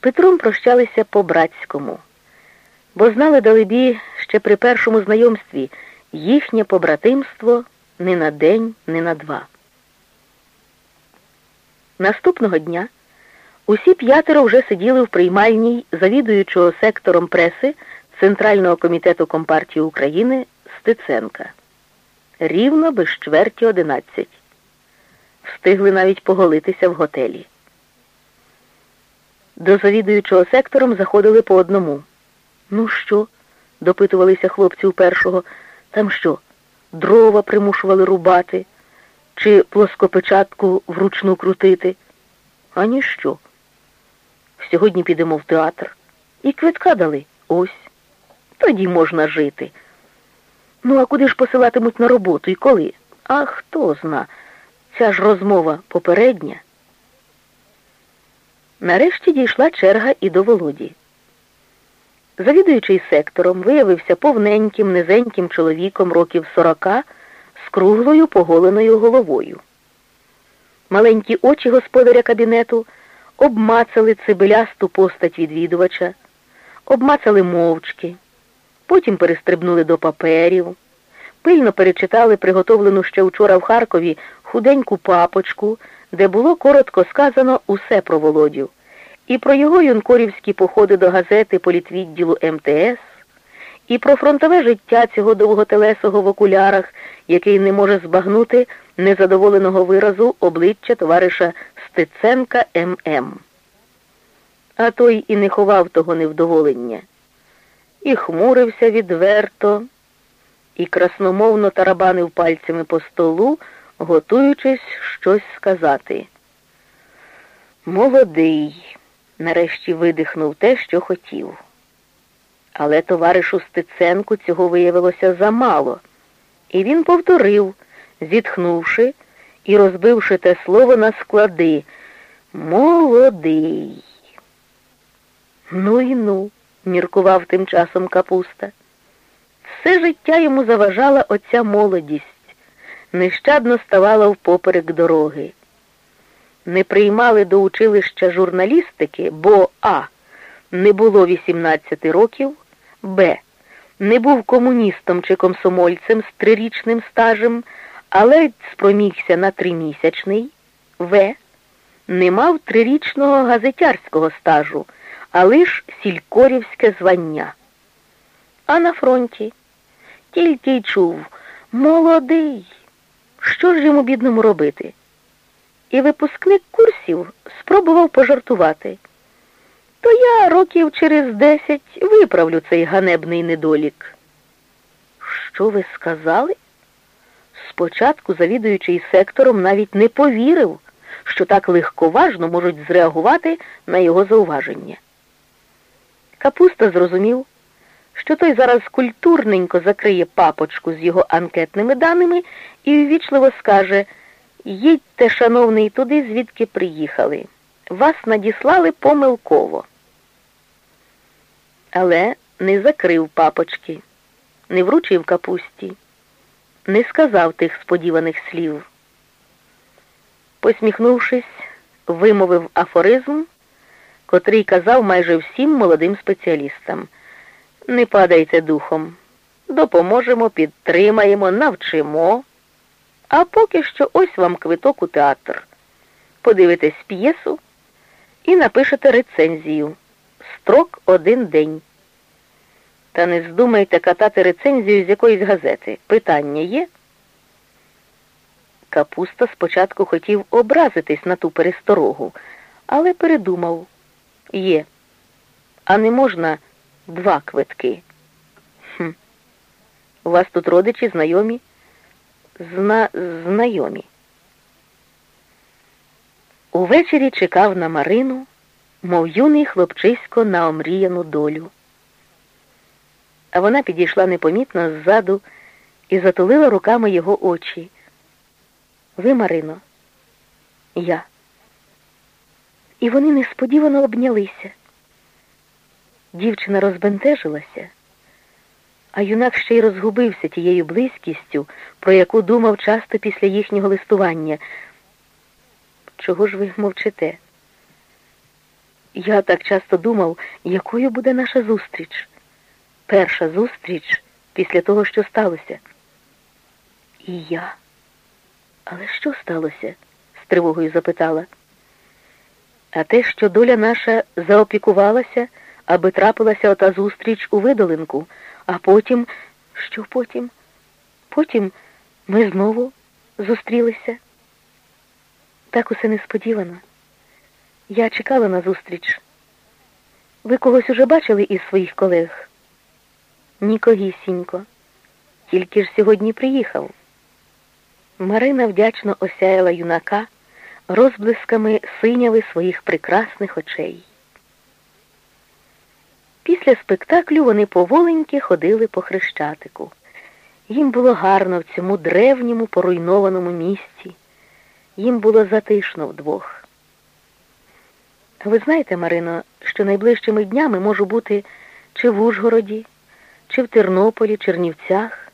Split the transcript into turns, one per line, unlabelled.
Петром прощалися по-братському, бо знали далебі ще при першому знайомстві їхнє побратимство не на день, не на два. Наступного дня усі п'ятеро вже сиділи в приймальній завідуючого сектором преси Центрального комітету Компартії України Стеценка. Рівно без чверті одинадцять. Встигли навіть поголитися в готелі. До завідуючого сектором заходили по одному. Ну що? допитувалися хлопці у першого. Там що? Дрова примушували рубати, чи плоскопечатку вручну крутити? А ніщо. Сьогодні підемо в театр. І квитка дали. Ось. Тоді можна жити. Ну, а куди ж посилатимуть на роботу і коли? А хто зна. Ця ж розмова попередня. Нарешті дійшла черга і до Володі. Завідуючий сектором виявився повненьким, низеньким чоловіком років сорока з круглою поголеною головою. Маленькі очі господаря кабінету обмацали цибилясту постать відвідувача, обмацали мовчки, потім перестрибнули до паперів, пильно перечитали приготовлену ще вчора в Харкові худеньку папочку, де було коротко сказано усе про Володю, і про його юнкорівські походи до газети політвідділу МТС, і про фронтове життя цього довготелесого в окулярах, який не може збагнути незадоволеного виразу обличчя товариша Стеценка ММ. А той і не ховав того невдоволення, і хмурився відверто, і красномовно тарабанив пальцями по столу, готуючись щось сказати. Молодий, нарешті видихнув те, що хотів. Але товаришу Стеценку цього виявилося замало, і він повторив, зітхнувши і розбивши те слово на склади. Молодий. Ну і ну, міркував тим часом капуста. Все життя йому заважала оця молодість, нещадно ставала впоперек дороги. Не приймали до училища журналістики, бо А. Не було 18 років, Б. Не був комуністом чи комсомольцем з трирічним стажем, але спромігся на тримісячний, В. Не мав трирічного газетярського стажу, а лиш сількорівське звання. А на фронті тільки й чув молодий. Що ж йому бідному робити? І випускник курсів спробував пожартувати. То я років через десять виправлю цей ганебний недолік. Що ви сказали? Спочатку завідуючий сектором навіть не повірив, що так легковажно можуть зреагувати на його зауваження. Капуста зрозумів, що той зараз культурненько закриє папочку з його анкетними даними і ввічливо скаже Їдьте, шановний, туди, звідки приїхали. Вас надіслали помилково. Але не закрив папочки, не вручив капусті, не сказав тих сподіваних слів. Посміхнувшись, вимовив афоризм, котрий казав майже всім молодим спеціалістам. Не падайте духом, допоможемо, підтримаємо, навчимо. А поки що ось вам квиток у театр. Подивитесь п'єсу і напишете рецензію. Строк один день. Та не здумайте катати рецензію з якоїсь газети. Питання є? Капуста спочатку хотів образитись на ту пересторогу, але передумав. Є. А не можна два квитки. Хм. У вас тут родичі знайомі? Зна... знайомі. Увечері чекав на Марину, мов юний хлопчисько на омріяну долю. А вона підійшла непомітно ззаду і затулила руками його очі. Ви, Марино, я. І вони несподівано обнялися. Дівчина розбентежилася, а юнак ще й розгубився тією близькістю, про яку думав часто після їхнього листування. Чого ж ви мовчите? Я так часто думав, якою буде наша зустріч. Перша зустріч після того, що сталося. І я. Але що сталося? з тривогою запитала. А те, що доля наша заопікувалася, аби трапилася ота зустріч у видолинку, а потім, що потім? Потім ми знову зустрілися. Так усе несподівано. Я чекала на зустріч. Ви когось уже бачили із своїх колег? Нікогісінько. Тільки ж сьогодні приїхав. Марина вдячно осяяла юнака розблисками синяви своїх прекрасних очей. Після спектаклю вони поволеньки ходили по хрещатику. Їм було гарно в цьому древньому поруйнованому місці. Їм було затишно вдвох. Ви знаєте, Марино, що найближчими днями можу бути чи в Ужгороді, чи в Тернополі, Чернівцях.